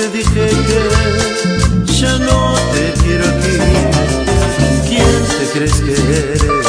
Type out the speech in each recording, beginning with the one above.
te dije que ya no te quiero aquí. ¿Quién te crees que eres?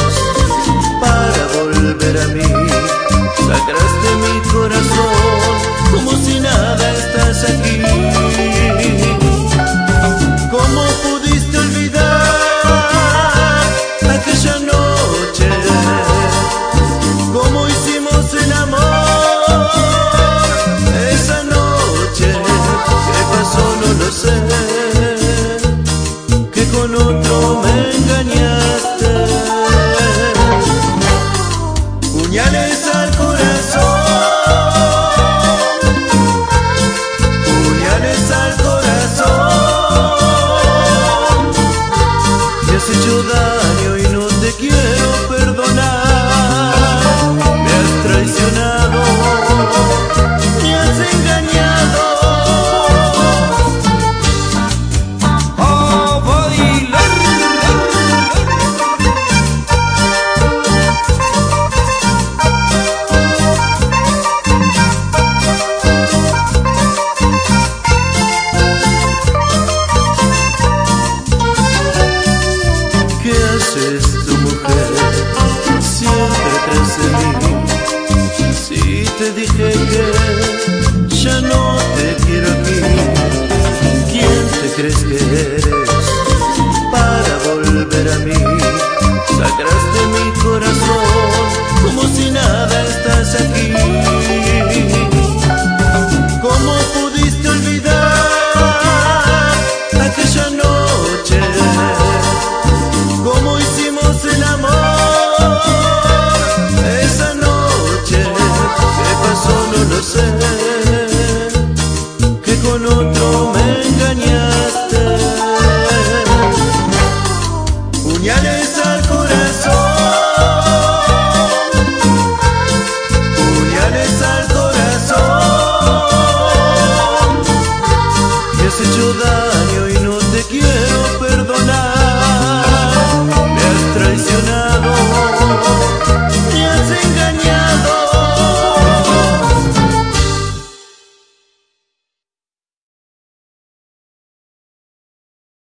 creer